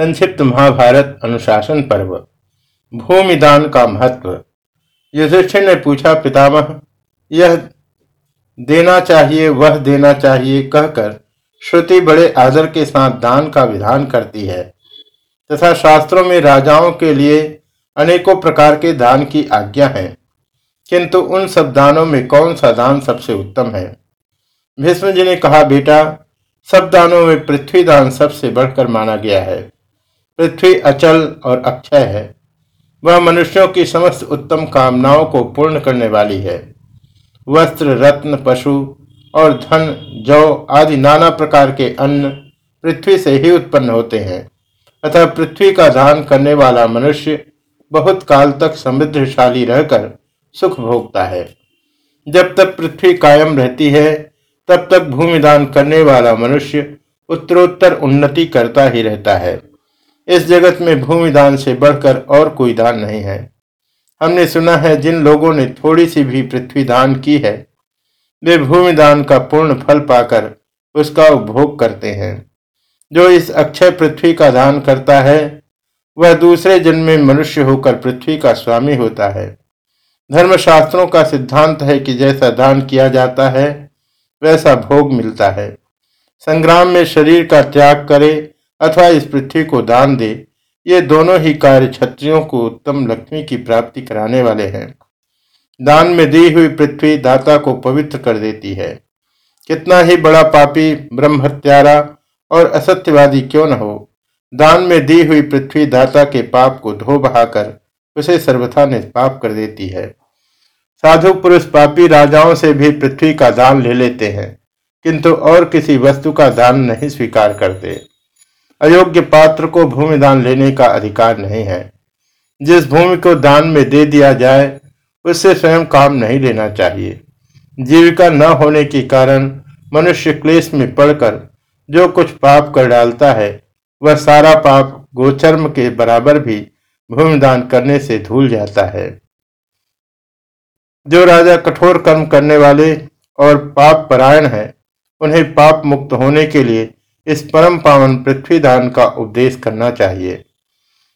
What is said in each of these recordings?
संक्षिप्त महाभारत अनुशासन पर्व। भूमिदान का महत्व। युधिष्ठिर ने पूछा, पितामह, यह देना चाहिए, वह देना चाहिए कहकर श्रुति बड़े आदर के साथ दान का विधान करती है। तथा शास्त्रों में राजाओं के लिए अनेकों प्रकार के दान की आज्ञा है। किंतु उन सब दानों में कौन सा दान सबसे उत्तम है? भीष्म जी ने कहा, बेटा, सब दानों में पृथ्वी दान सबसे बढ़कर माना गया है। पृथ्वी अचल और अक्षय है। वह मनुष्यों की समस्त उत्तम कामनाओं को पूर्ण करने वाली है। वस्त्र, रत्न, पशु और धन, जौ आदि नाना प्रकार के अन्न पृथ्वी से ही उत्पन्न होते हैं। अतः पृथ्वी का दान करने वाला मनुष्य बहुत काल तक समृद्धशाली रहकर सुख भोगता है। जब तक पृथ्वी कायम रहती है, तब तक भूमि दान करने वाला मनुष्य उत्तरोत्तर उन्नति करता ही रहता है। इस जगत में भूमि दान से बढ़कर और कोई दान नहीं है। हमने सुना है, जिन लोगों ने थोड़ी सी भी पृथ्वी दान की है, वे भूमि दान का पूर्ण फल पाकर उसका उपभोग करते हैं। जो इस अक्षय पृथ्वी का दान करता है, वह दूसरे जन्म में मनुष्य होकर पृथ्वी का स्वामी होता है। धर्मशास्त्रों का सिद्धांत है कि जैसा दान किया जाता है, वैसा भोग मिलता है। संग्राम में शरीर का त्याग करे अथवा इस पृथ्वी को दान दे, ये दोनों ही कार्य क्षत्रियों को उत्तम लक्ष्मी की प्राप्ति कराने वाले हैं। दान में दी हुई पृथ्वी दाता को पवित्र कर देती है। कितना ही बड़ा पापी ब्रह्म हत्यारा और असत्यवादी क्यों न हो, दान में दी हुई पृथ्वी दाता के पाप को धो बहाकर उसे सर्वथा निष्पाप कर देती है। साधु पुरुष पापी राजाओं से भी पृथ्वी का दान ले लेते हैं, किंतु और किसी वस्तु का दान नहीं स्वीकार करते। अयोग्य पात्र को भूमि दान लेने का अधिकार नहीं है। जिस भूमि को दान में दे दिया जाए उससे स्वयं काम नहीं लेना चाहिए। जीविका न होने के कारण मनुष्य क्लेश में पड़कर जो कुछ पाप कर डालता है, वह सारा पाप गोचर्म के बराबर भी भूमिदान करने से धूल जाता है। जो राजा कठोर कर्म करने वाले और पाप परायण है, उन्हें पाप मुक्त होने के लिए इस परम पावन पृथ्वी दान का उपदेश करना चाहिए।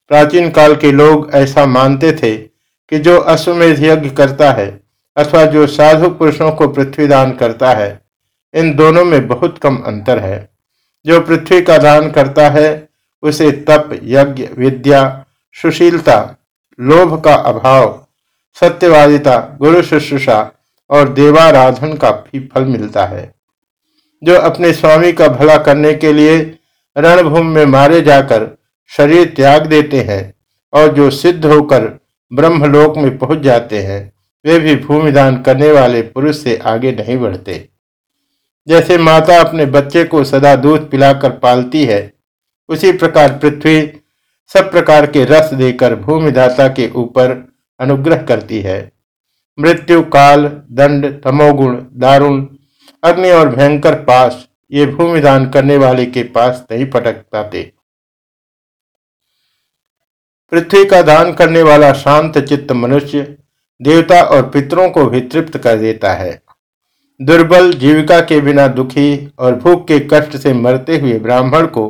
प्राचीन काल के लोग ऐसा मानते थे कि जो अश्वमेध यज्ञ करता है अथवा जो साधु पुरुषों को पृथ्वी दान करता है, इन दोनों में बहुत कम अंतर है। जो पृथ्वी का दान करता है, उसे तप, यज्ञ, विद्या, सुशीलता, लोभ का अभाव, सत्यवादिता, गुरु शुश्रूषा और देवाराधन का भी फल मिलता है। जो अपने स्वामी का भला करने के लिए रणभूमि में मारे जाकर शरीर त्याग देते हैं और जो सिद्ध होकर ब्रह्मलोक में पहुँच जाते हैं, वे भी भूमिदान करने वाले पुरुष से आगे नहीं बढ़ते। जैसे माता अपने बच्चे को सदा दूध पिलाकर पालती है, उसी प्रकार पृथ्वी सब प्रकार के रस देकर भूमिदाता के ऊपर अनुग्रह करती है। मृत्यु काल, दंड, तमोगुण, दारुण अग्नि और भयंकर पास ये भूमि दान करने वाले के पास नहीं पटक पाते। पृथ्वी का दान करने वाला शांत चित्त मनुष्य देवता और पितरों को भी तृप्त कर देता है। दुर्बल जीविका के बिना दुखी और भूख के कष्ट से मरते हुए ब्राह्मण को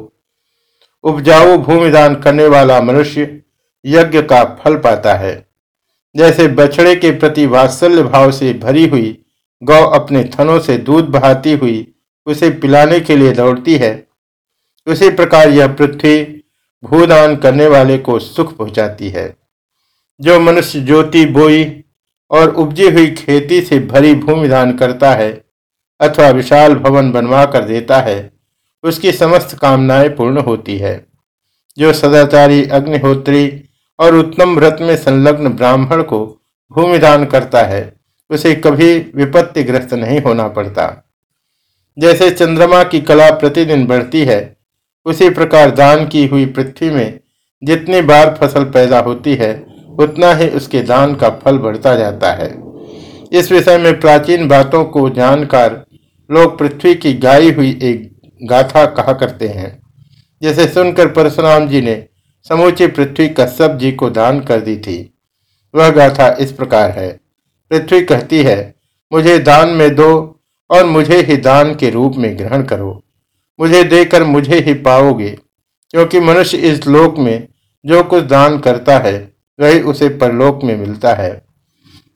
उपजाऊ भूमि दान करने वाला मनुष्य यज्ञ का फल पाता है। जैसे बछड़े के प्रति वात्सल्य भाव से भरी हुई गौ अपने थनों से दूध बहाती हुई उसे पिलाने के लिए दौड़ती है। उसी प्रकार यह पृथ्वी भूदान करने वाले को सुख पहुंचाती है। जो मनुष्य ज्योति, बोई और उपजी हुई खेती से भरी भूमि दान करता है अथवा विशाल भवन बनवा कर देता है, उसकी समस्त कामनाएँ पूर्ण होती है। जो सदाचारी अग्निहोत्री और उत्तम व्रत में संलग्न ब्राह्मण को भूमिदान करता है उसे कभी विपत्ति ग्रस्त नहीं होना पड़ता। जैसे चंद्रमा की कला प्रतिदिन बढ़ती है, उसी प्रकार दान की हुई पृथ्वी में जितनी बार फ़सल पैदा होती है, उतना ही उसके दान का फल बढ़ता जाता है। इस विषय में प्राचीन बातों को जानकर लोग पृथ्वी की गाई हुई एक गाथा कहा करते हैं, जैसे सुनकर परशुराम जी ने समूची पृथ्वी कश्यप जी को दान कर दी थी। वह गाथा इस प्रकार है। पृथ्वी कहती है, मुझे दान में दो और मुझे ही दान के रूप में ग्रहण करो। मुझे देकर मुझे ही पाओगे, क्योंकि मनुष्य इस लोक में जो कुछ दान करता है, वही उसे परलोक में मिलता है।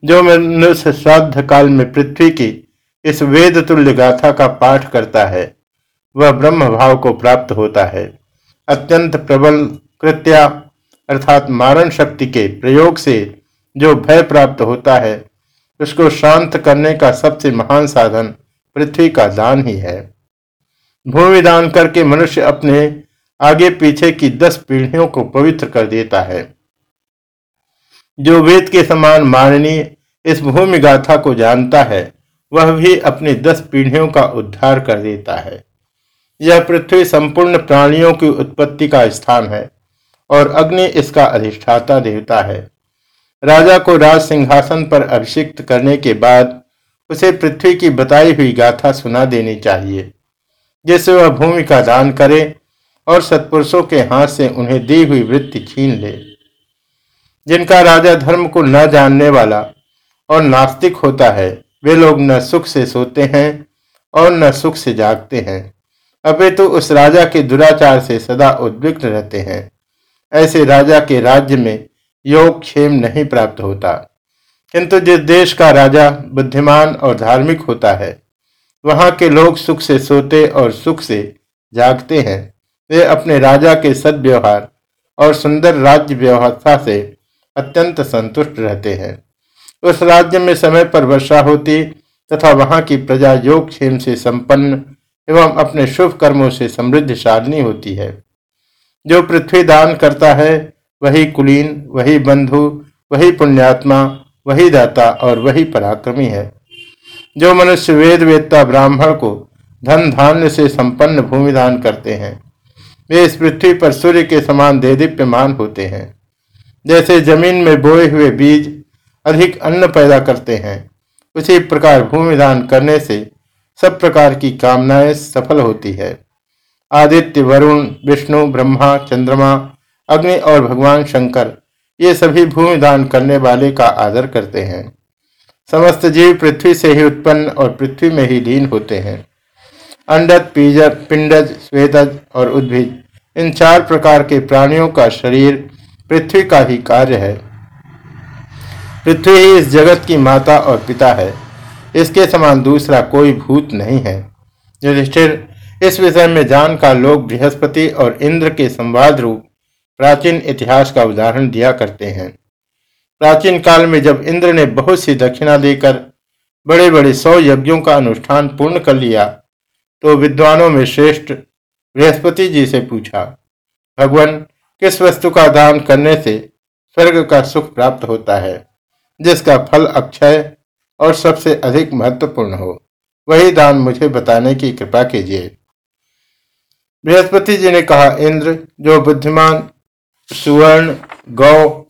जो मनुष्य श्राद्ध काल में पृथ्वी की इस वेद तुल्य गाथा का पाठ करता है, वह ब्रह्म भाव को प्राप्त होता है। अत्यंत प्रबल कृत्या, अर्थात मारण शक्ति के प्रयोग से जो भय प्राप्त होता है उसको शांत करने का सबसे महान साधन पृथ्वी का दान ही है। भूमि दान करके मनुष्य अपने आगे पीछे की दस पीढ़ियों को पवित्र कर देता है। जो वेद के समान माननीय इस भूमि गाथा को जानता है, वह भी अपनी दस पीढ़ियों का उद्धार कर देता है। यह पृथ्वी संपूर्ण प्राणियों की उत्पत्ति का स्थान है और अग्नि इसका अधिष्ठाता देवता है। राजा को राज सिंहासन पर अभिषिक्त करने के बाद उसे पृथ्वी की बताई हुई गाथा सुना देनी चाहिए, जिससे वह भूमि का दान करे और सत्पुरुषों के हाथ से उन्हें दी हुई वृत्ति छीन ले, जिनका राजा धर्म को न जानने वाला और नास्तिक होता है। वे लोग न सुख से सोते हैं और न सुख से जागते हैं। अभी तो उस राजा के दुराचार से सदा उद्विग्न रहते हैं। ऐसे राजा के राज्य में योग क्षेम नहीं प्राप्त होता। किंतु जिस देश का राजा बुद्धिमान और धार्मिक होता है, वहाँ के लोग सुख से सोते और सुख से जागते हैं। वे अपने राजा के सदव्यवहार और सुंदर राज्य व्यवस्था से अत्यंत संतुष्ट रहते हैं। उस राज्य में समय पर वर्षा होती तथा वहाँ की प्रजा योग क्षेम से संपन्न एवं अपने शुभ कर्मों से समृद्धशालिनी होती है। जो पृथ्वी दान करता है वही कुलीन, वही बंधु, वही पुण्यात्मा, वही दाता और वही पराक्रमी है। जो मनुष्य वेद वेदता ब्राह्मण को धन धान्य से संपन्न भूमि दान करते हैं, वे इस पृथ्वी पर सूर्य के समान देदीप्यमान होते हैं। जैसे ज़मीन में बोए हुए बीज अधिक अन्न पैदा करते हैं, उसी प्रकार भूमिदान करने से सब प्रकार की कामनाएँ सफल होती है। आदित्य, वरुण, विष्णु, ब्रह्मा, चंद्रमा अग्नि और भगवान शंकर ये सभी भूमि दान करने वाले का आदर करते हैं। समस्त जीव पृथ्वी से ही उत्पन्न और पृथ्वी में ही लीन होते हैं। अंडज पीजर, पिंडज, स्वेदज और उद्भिज, इन चार प्रकार के प्राणियों का शरीर पृथ्वी का ही कार्य है। पृथ्वी ही इस जगत की माता और पिता है। इसके समान दूसरा कोई भूत नहीं है। युधिष्ठिर, इस विषय में जान का लोग बृहस्पति और इंद्र के संवाद रूप प्राचीन इतिहास का उदाहरण दिया करते हैं। प्राचीन काल में जब इंद्र ने बहुत सी दक्षिणा देकर बड़े बड़े सौ यज्ञों का अनुष्ठान पूर्ण कर लिया तो विद्वानों में श्रेष्ठ बृहस्पति जी से पूछा, भगवान, किस वस्तु का दान करने से स्वर्ग का सुख प्राप्त होता है, जिसका फल अक्षय और सबसे अधिक महत्वपूर्ण हो? वही दान मुझे बताने की कृपा कीजिए। बृहस्पति जी ने कहा, इंद्र, जो बुद्धिमान सुवर्ण, गौ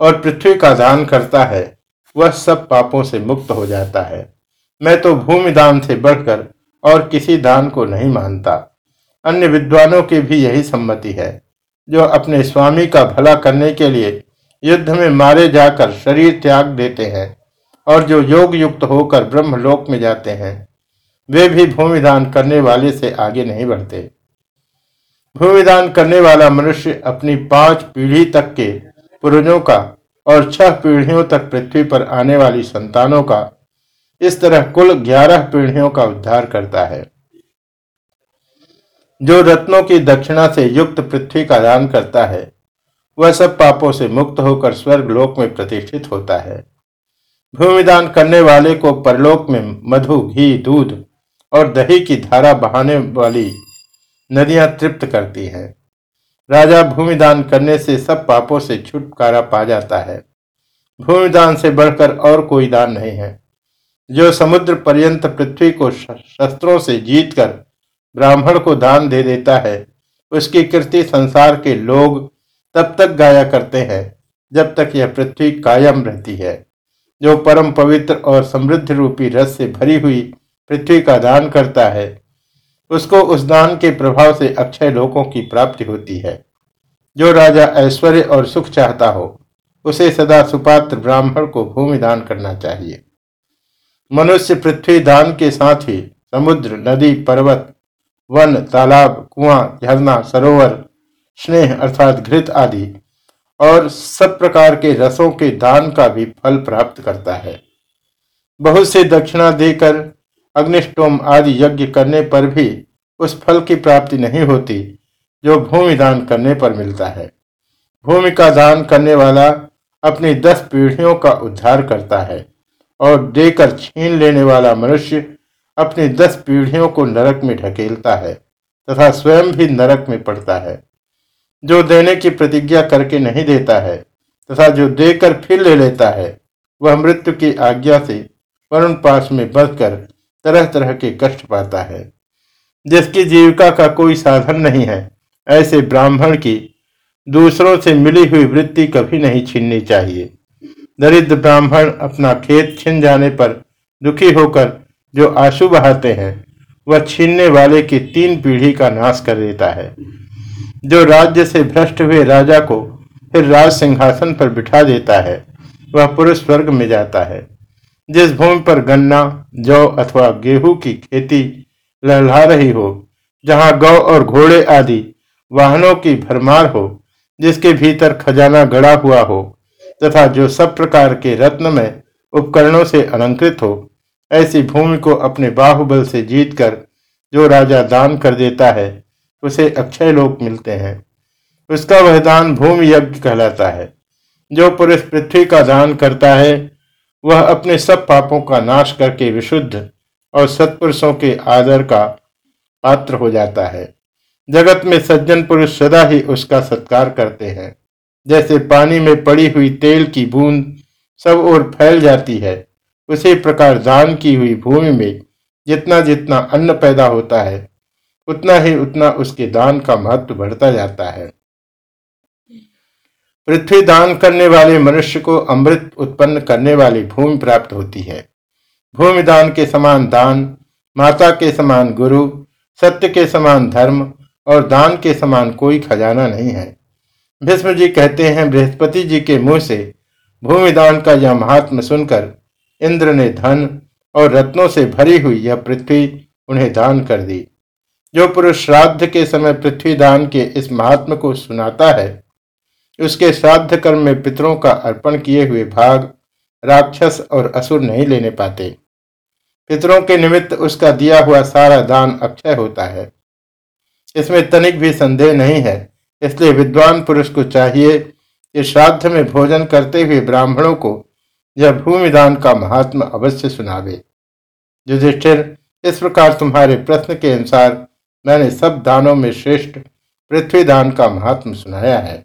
और पृथ्वी का दान करता है, वह सब पापों से मुक्त हो जाता है। मैं तो भूमि दान से बढ़कर और किसी दान को नहीं मानता। अन्य विद्वानों की भी यही सम्मति है, जो अपने स्वामी का भला करने के लिए युद्ध में मारे जाकर शरीर त्याग देते हैं और जो योग युक्त होकर ब्रह्मलोक में जाते हैं, वे भी भूमिदान करने वाले से आगे नहीं बढ़ते। भूमिदान करने वाला मनुष्य अपनी पाँच पीढ़ी तक के पूर्वजों का और छह पीढ़ियों तक पृथ्वी पर आने वाली संतानों का इस तरह कुल ग्यारह पीढ़ियों का उद्धार करता है। जो रत्नों की दक्षिणा से युक्त पृथ्वी का दान करता है, वह सब पापों से मुक्त होकर स्वर्ग लोक में प्रतिष्ठित होता है। भूमिदान करने वाले को परलोक में मधु, घी, दूध और दही की धारा बहाने वाली नदियाँ तृप्त करती हैं। राजा भूमिदान करने से सब पापों से छुटकारा पा जाता है। भूमिदान से बढ़कर और कोई दान नहीं है। जो समुद्र पर्यंत पृथ्वी को शस्त्रों से जीतकर ब्राह्मण को दान दे देता है, उसकी कृति संसार के लोग तब तक गाया करते हैं, जब तक यह पृथ्वी कायम रहती है। जो परम पवित्र और समृद्ध रूपी रस से भरी हुई पृथ्वी का दान करता है उसको उस दान के प्रभाव से अक्षय लोकों की प्राप्ति होती है। जो राजा ऐश्वर्य और सुख चाहता हो, उसे सदा सुपात्र ब्राह्मण को भूमि दान करना चाहिए। मनुष्य पृथ्वी दान के साथ ही समुद्र, नदी, पर्वत, वन, तालाब, कुआँ, झरना, सरोवर, स्नेह अर्थात घृत आदि और सब प्रकार के रसों के दान का भी फल प्राप्त करता है। बहुत से दक्षिणा देकर अग्निष्टोम आदि यज्ञ करने पर भी उस फल की प्राप्ति नहीं होती, जो भूमि दान करने पर मिलता है। भूमि का दान करने वाला अपनी दस पीढ़ियों का उद्धार करता है और देकर छीन लेने वाला मनुष्य अपनी दस पीढ़ियों को नरक में ढकेलता है तथा स्वयं भी नरक में पड़ता है। जो देने की प्रतिज्ञा करके नहीं देता है तथा जो देकर फिर ले लेता है, वह मृत्यु की आज्ञा से वरुण पास में बसकर तरह तरह के कष्ट पाता है। जिसकी जीविका का कोई साधन नहीं है, ऐसे ब्राह्मण की दूसरों से मिली हुई वृत्ति कभी नहीं छीननी चाहिए। दरिद्र ब्राह्मण अपना खेत छिन जाने पर दुखी होकर जो आँसू बहाते हैं, वह छीनने वाले की तीन पीढ़ी का नाश कर देता है। जो राज्य से भ्रष्ट हुए राजा को फिर राज सिंहासन पर बिठा देता है, वह पुरुष स्वर्ग में जाता है। जिस भूमि पर गन्ना, जौ अथवा गेहूँ की खेती लहला रही हो, जहाँ गौ और घोड़े आदि वाहनों की भरमार हो, जिसके भीतर खजाना गड़ा हुआ हो, तथा जो सब प्रकार के रत्न में उपकरणों से अलंकृत हो, ऐसी भूमि को अपने बाहुबल से जीतकर जो राजा दान कर देता है, उसे अक्षय लोक मिलते हैं। उसका वह दान भूमि यज्ञ कहलाता है। जो पुरुष पृथ्वी का दान करता है वह अपने सब पापों का नाश करके विशुद्ध और सत्पुरुषों के आदर का पात्र हो जाता है। जगत में सज्जन पुरुष सदा ही उसका सत्कार करते हैं। जैसे पानी में पड़ी हुई तेल की बूंद सब ओर फैल जाती है, उसी प्रकार दान की हुई भूमि में जितना जितना अन्न पैदा होता है, उतना ही उतना उसके दान का महत्व बढ़ता जाता है। पृथ्वी दान करने वाले मनुष्य को अमृत उत्पन्न करने वाली भूमि प्राप्त होती है। भूमि दान के समान दान, माता के समान गुरु, सत्य के समान धर्म और दान के समान कोई खजाना नहीं है। भीष्म जी कहते हैं, बृहस्पति जी के मुँह से भूमि दान का यह महात्म सुनकर इंद्र ने धन और रत्नों से भरी हुई यह पृथ्वी उन्हें दान कर दी। जो पुरुष श्राद्ध के समय पृथ्वी दान के इस महात्म को सुनाता है उसके श्राद्ध कर्म में पितरों का अर्पण किए हुए भाग राक्षस और असुर नहीं लेने पाते। पितरों के निमित्त उसका दिया हुआ सारा दान अक्षय होता है। इसमें तनिक भी संदेह नहीं है, इसलिए विद्वान पुरुष को चाहिए कि श्राद्ध में भोजन करते हुए ब्राह्मणों को यह भूमिदान का महात्मा अवश्य सुनावे। युधिष्ठिर, इस प्रकार तुम्हारे प्रश्न के अनुसार मैंने सब दानों में श्रेष्ठ पृथ्वी दान का महात्म सुनाया है।